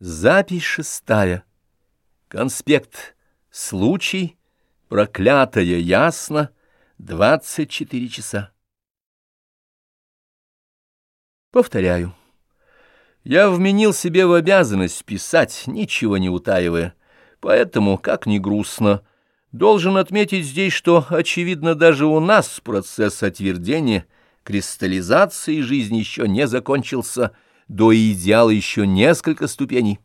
Запись шестая. Конспект. Случай. Проклятое ясно. 24 часа. Повторяю. Я вменил себе в обязанность писать, ничего не утаивая. Поэтому, как ни грустно, должен отметить здесь, что, очевидно, даже у нас процесс отвердения, кристаллизации жизни еще не закончился — до идеала еще несколько ступеней.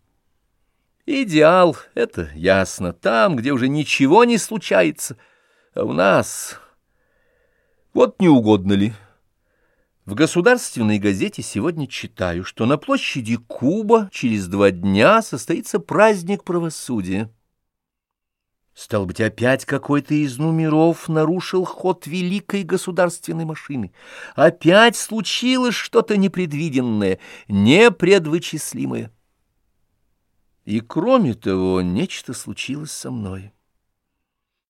Идеал — это ясно, там, где уже ничего не случается, а у нас... Вот не угодно ли? В государственной газете сегодня читаю, что на площади Куба через два дня состоится праздник правосудия. Стал быть, опять какой-то из номеров нарушил ход великой государственной машины. Опять случилось что-то непредвиденное, непредвычислимое. И кроме того, нечто случилось со мной.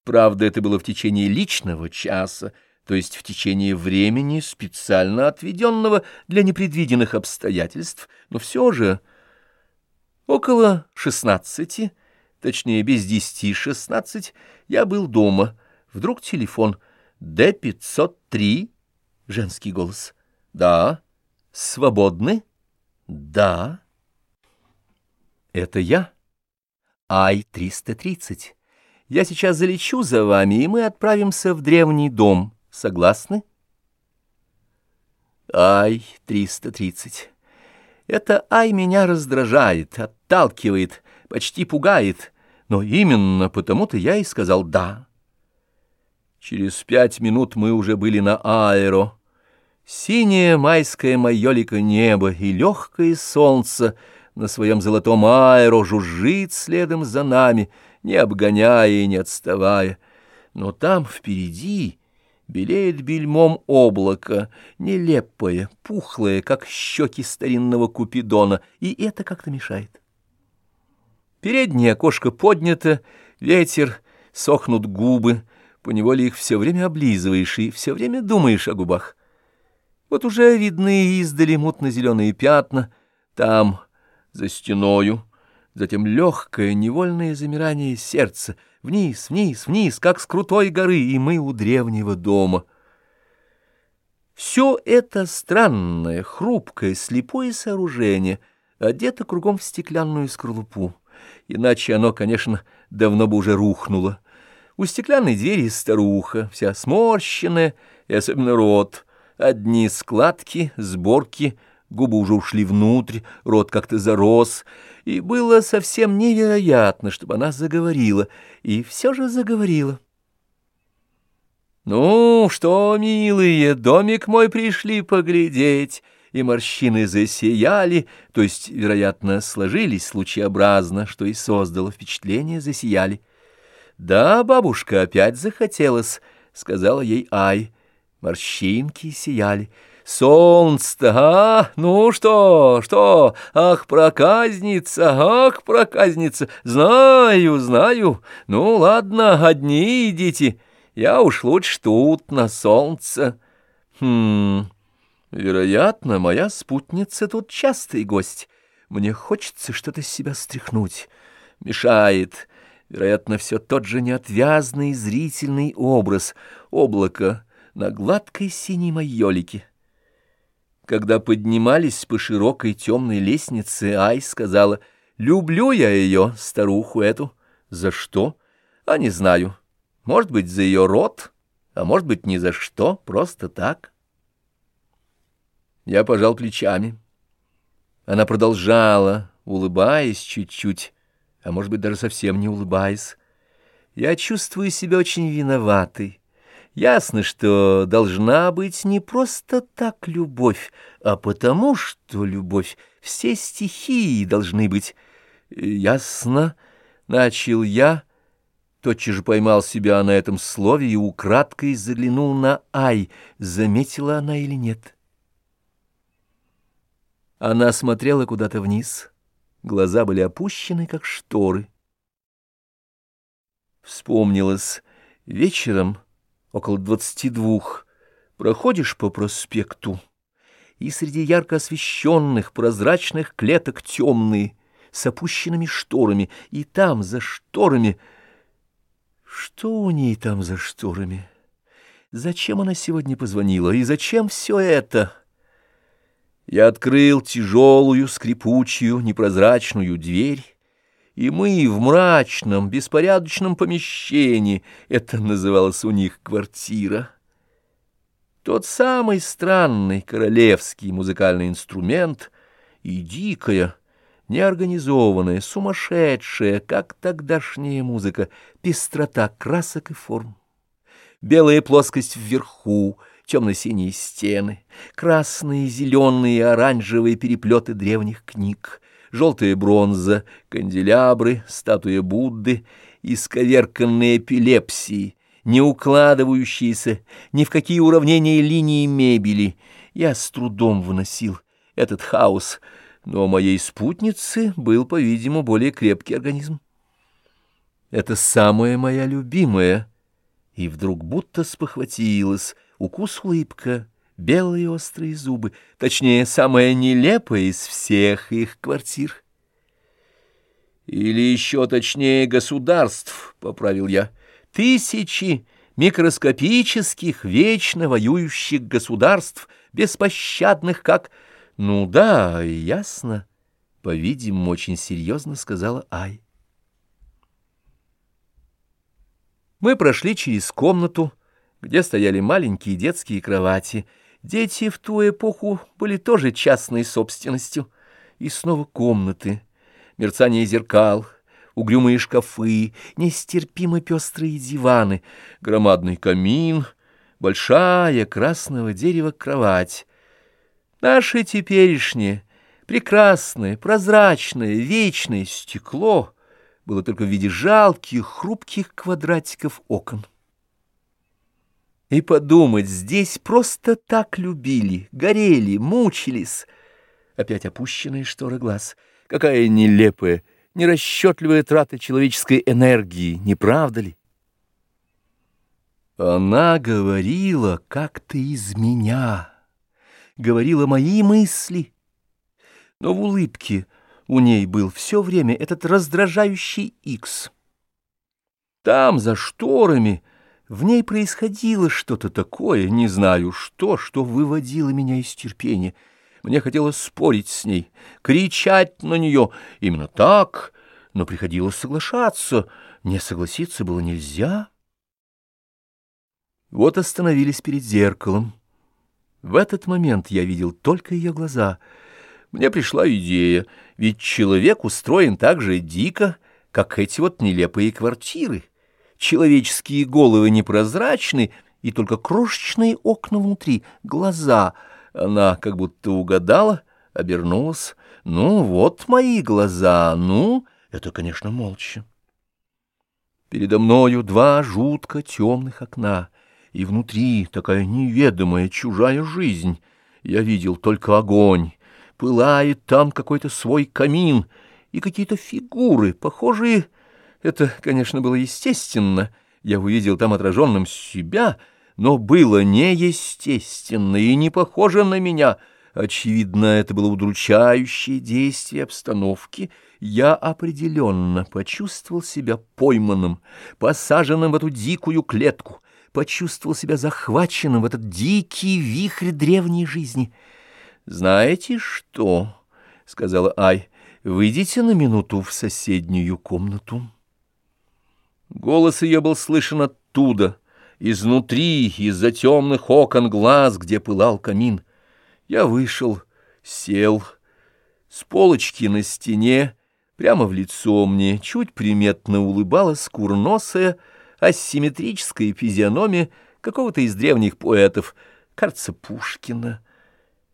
Правда, это было в течение личного часа, то есть в течение времени, специально отведенного для непредвиденных обстоятельств, но все же около шестнадцати точнее, без десяти шестнадцать, я был дома. Вдруг телефон. Д-503. Женский голос. Да. Свободны? Да. Это я. Ай-330. Я сейчас залечу за вами, и мы отправимся в древний дом. Согласны? Ай-330. Это Ай меня раздражает, отталкивает, почти пугает но именно потому-то я и сказал «да». Через пять минут мы уже были на аэро. Синее майское майолико небо и легкое солнце на своем золотом аэро жужжит следом за нами, не обгоняя и не отставая. Но там впереди белеет бельмом облако, нелепое, пухлое, как щеки старинного купидона, и это как-то мешает. Переднее окошко поднято, ветер, сохнут губы, поневоле их все время облизываешь и все время думаешь о губах. Вот уже видны издали мутно-зеленые пятна, там, за стеною, затем легкое невольное замирание сердца, вниз, вниз, вниз, как с крутой горы, и мы у древнего дома. Все это странное, хрупкое, слепое сооружение одето кругом в стеклянную скорлупу иначе оно, конечно, давно бы уже рухнуло. У стеклянной двери старуха, вся сморщенная, и особенно рот. Одни складки, сборки, губы уже ушли внутрь, рот как-то зарос, и было совсем невероятно, чтобы она заговорила, и все же заговорила. «Ну, что, милые, домик мой пришли поглядеть», и морщины засияли, то есть, вероятно, сложились лучеобразно, что и создало впечатление «засияли». «Да, бабушка, опять захотелось», — сказала ей Ай. Морщинки сияли. «Солнце-то, а? Ну что, что? Ах, проказница, ах, проказница! Знаю, знаю. Ну, ладно, одни идите. Я уж лучше тут, на солнце. Хм...» Вероятно, моя спутница тут частый гость. Мне хочется что-то с себя стряхнуть. Мешает. Вероятно, все тот же неотвязный зрительный образ. Облако на гладкой синей майолике. Когда поднимались по широкой темной лестнице, Ай сказала, «Люблю я ее, старуху эту». «За что?» «А не знаю. Может быть, за ее рот, а может быть, ни за что, просто так». Я пожал плечами. Она продолжала, улыбаясь чуть-чуть, а может быть, даже совсем не улыбаясь. Я чувствую себя очень виноватой. Ясно, что должна быть не просто так любовь, а потому что любовь, все стихии должны быть. Ясно, начал я, тотчас же поймал себя на этом слове и украдкой заглянул на «ай», заметила она или нет. Она смотрела куда-то вниз. Глаза были опущены, как шторы. Вспомнилось. Вечером, около двадцати двух, проходишь по проспекту, и среди ярко освещенных прозрачных клеток темные, с опущенными шторами, и там, за шторами... Что у ней там за шторами? Зачем она сегодня позвонила, и зачем все это? Я открыл тяжелую, скрипучую, непрозрачную дверь, и мы в мрачном, беспорядочном помещении, это называлось у них квартира, тот самый странный королевский музыкальный инструмент и дикая, неорганизованная, сумасшедшая, как тогдашняя музыка, пестрота красок и форм. Белая плоскость вверху, темно-синие стены, красные, зеленые оранжевые переплеты древних книг, желтая бронза, канделябры, статуя Будды, исковерканные эпилепсии, не укладывающиеся ни в какие уравнения линии мебели. Я с трудом выносил этот хаос, но у моей спутницы был, по-видимому, более крепкий организм. Это самая моя любимая. И вдруг будто спохватилась, укус улыбка, белые острые зубы, точнее, самая нелепая из всех их квартир. Или еще точнее государств, — поправил я, — Тысячи микроскопических, вечно воюющих государств, беспощадных, как... Ну да, ясно, по-видимому, очень серьезно сказала Ай. Мы прошли через комнату, где стояли маленькие детские кровати. Дети в ту эпоху были тоже частной собственностью. И снова комнаты, мерцание зеркал — угрюмые шкафы, нестерпимо пестрые диваны, громадный камин, большая красного дерева кровать. Наше теперешнее, прекрасное, прозрачное, вечное стекло было только в виде жалких, хрупких квадратиков окон. И подумать, здесь просто так любили, горели, мучились. Опять опущенные шторы глаз. Какая нелепая, нерасчетливая трата человеческой энергии, не правда ли? Она говорила как-то из меня, говорила мои мысли, но в улыбке у ней был все время этот раздражающий икс. Там, за шторами, в ней происходило что-то такое, не знаю что, что выводило меня из терпения — мне хотелось спорить с ней, кричать на нее. Именно так, но приходилось соглашаться. Не согласиться было нельзя. Вот остановились перед зеркалом. В этот момент я видел только ее глаза. Мне пришла идея, ведь человек устроен так же дико, как эти вот нелепые квартиры. Человеческие головы непрозрачны, и только крошечные окна внутри, глаза — она как будто угадала, обернулась. «Ну, вот мои глаза, ну...» Это, конечно, молча. Передо мною два жутко темных окна, и внутри такая неведомая чужая жизнь. Я видел только огонь, пылает там какой-то свой камин, и какие-то фигуры, похожие... Это, конечно, было естественно. Я увидел там отраженным себя — но было неестественно и не похоже на меня. Очевидно, это было удручающее действие обстановки. Я определенно почувствовал себя пойманным, посаженным в эту дикую клетку, почувствовал себя захваченным в этот дикий вихрь древней жизни. «Знаете что?» — сказала Ай. «Выйдите на минуту в соседнюю комнату». Голос ее был слышен оттуда — изнутри, из-за темных окон глаз, где пылал камин. Я вышел, сел. С полочки на стене, прямо в лицо мне, чуть приметно улыбалась курносая, асимметрическая физиономия какого-то из древних поэтов, кажется, Пушкина.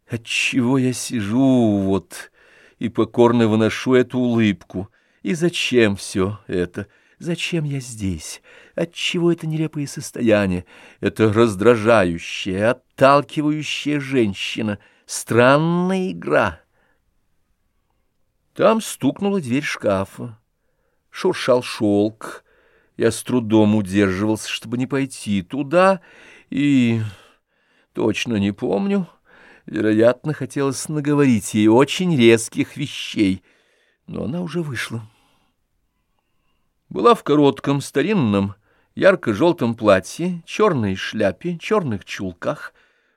Отчего я сижу вот и покорно выношу эту улыбку? И зачем все это? Зачем я здесь? Отчего это нелепое состояние? Это раздражающая, отталкивающая женщина. Странная игра. Там стукнула дверь шкафа. Шуршал шелк. Я с трудом удерживался, чтобы не пойти туда, и... Точно не помню. Вероятно, хотелось наговорить ей очень резких вещей — Но она уже вышла. Была в коротком, старинном, ярко-желтом платье, черной шляпе, черных чулках,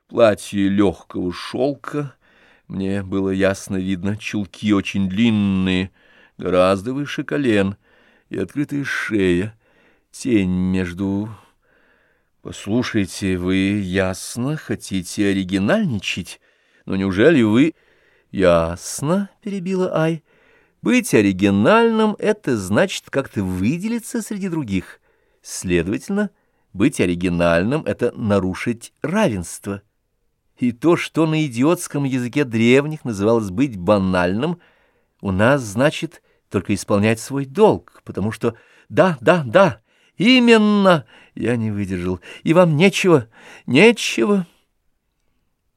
платье легкого шелка. Мне было ясно видно, чулки очень длинные, гораздо выше колен, и открытая шея, тень между... Послушайте, вы ясно хотите оригинальничать, но неужели вы... Ясно, — перебила Ай, — быть оригинальным — это значит как-то выделиться среди других. Следовательно, быть оригинальным — это нарушить равенство. И то, что на идиотском языке древних называлось быть банальным, у нас значит только исполнять свой долг, потому что «да, да, да, именно!» я не выдержал, и вам нечего, нечего.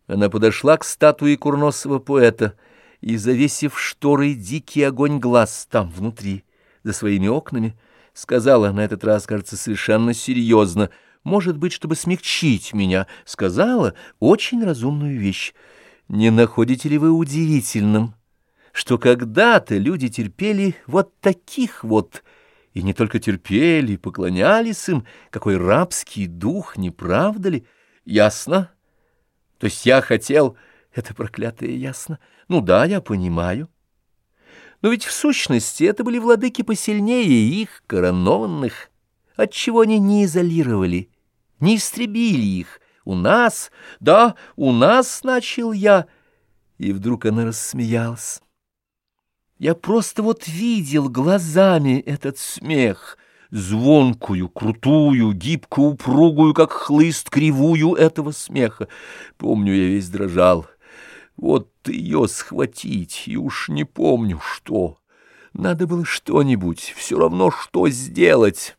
Она подошла к статуе курносого поэта и, завесив шторой дикий огонь глаз там внутри, за своими окнами, сказала на этот раз, кажется, совершенно серьезно, может быть, чтобы смягчить меня, сказала очень разумную вещь. Не находите ли вы удивительным, что когда-то люди терпели вот таких вот, и не только терпели, поклонялись им, какой рабский дух, не правда ли? Ясно? То есть я хотел... Это проклятое ясно. Ну да, я понимаю. Но ведь в сущности это были владыки посильнее их, коронованных. Отчего они не изолировали, не истребили их? У нас, да, у нас, начал я. И вдруг она рассмеялась. Я просто вот видел глазами этот смех, звонкую, крутую, гибко упругую, как хлыст, кривую этого смеха. Помню, я весь дрожал. Вот ее схватить, и уж не помню, что. Надо было что-нибудь, все равно что сделать.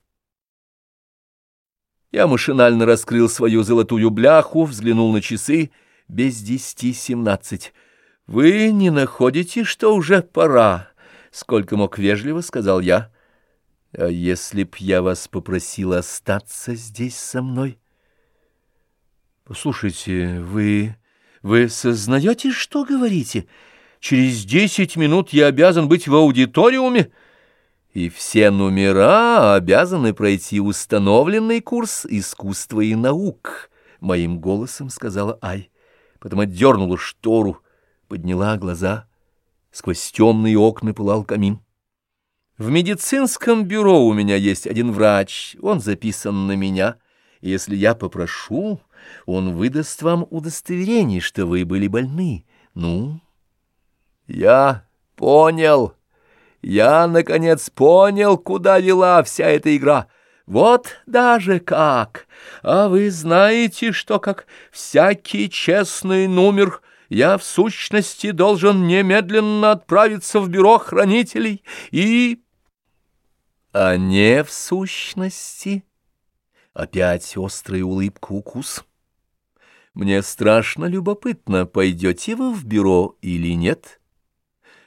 Я машинально раскрыл свою золотую бляху, взглянул на часы, без десяти семнадцать. «Вы не находите, что уже пора?» — сколько мог вежливо, сказал я. «А если б я вас попросил остаться здесь со мной?» «Послушайте, вы...» Вы сознаете, что говорите? Через десять минут я обязан быть в аудиториуме, и все номера обязаны пройти установленный курс искусства и наук, — моим голосом сказала Ай. Потом отдернула штору, подняла глаза. Сквозь темные окна пылал камин. В медицинском бюро у меня есть один врач, он записан на меня. Если я попрошу, он выдаст вам удостоверение, что вы были больны. Ну? Я понял. Я, наконец, понял, куда вела вся эта игра. Вот даже как. А вы знаете, что как всякий честный номер я в сущности должен немедленно отправиться в бюро хранителей и... А не в сущности... Опять острая улыбка укус. Мне страшно любопытно, пойдете вы в бюро или нет.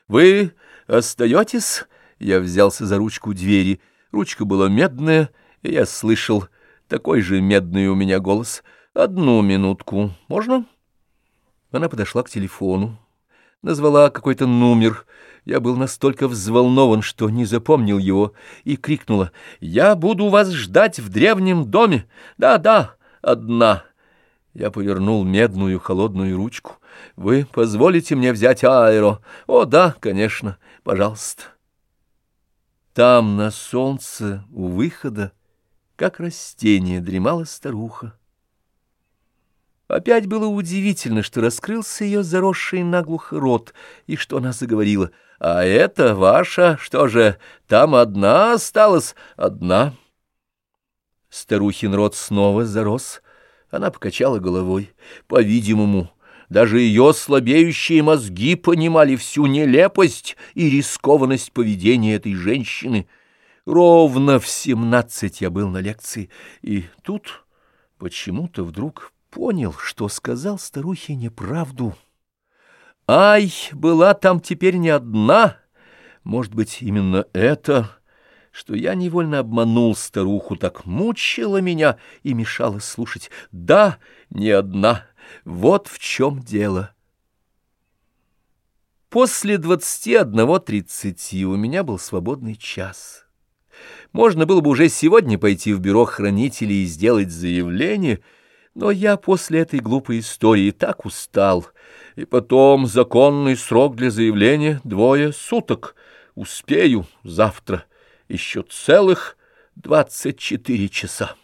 Вы остаетесь? Я взялся за ручку двери. Ручка была медная, и я слышал такой же медный у меня голос. Одну минутку, можно? Она подошла к телефону, назвала какой-то номер. Я был настолько взволнован, что не запомнил его, и крикнула «Я буду вас ждать в древнем доме! Да-да, одна!» Я повернул медную холодную ручку. «Вы позволите мне взять аэро?» «О, да, конечно, пожалуйста». Там, на солнце, у выхода, как растение, дремала старуха. Опять было удивительно, что раскрылся ее заросший наглухо рот, и что она заговорила. «А это ваша, что же, там одна осталась, одна?» Старухин рот снова зарос, — она покачала головой. По-видимому, даже ее слабеющие мозги понимали всю нелепость и рискованность поведения этой женщины. Ровно в семнадцать я был на лекции, и тут почему-то вдруг понял, что сказал старухе неправду. Ай, была там теперь не одна. Может быть, именно это что я невольно обманул старуху, так мучила меня и мешала слушать. Да, не одна, вот в чем дело. После двадцати одного тридцати у меня был свободный час. Можно было бы уже сегодня пойти в бюро хранителей и сделать заявление, но я после этой глупой истории так устал. И потом законный срок для заявления — двое суток. Успею завтра. Еще целых двадцать четыре часа.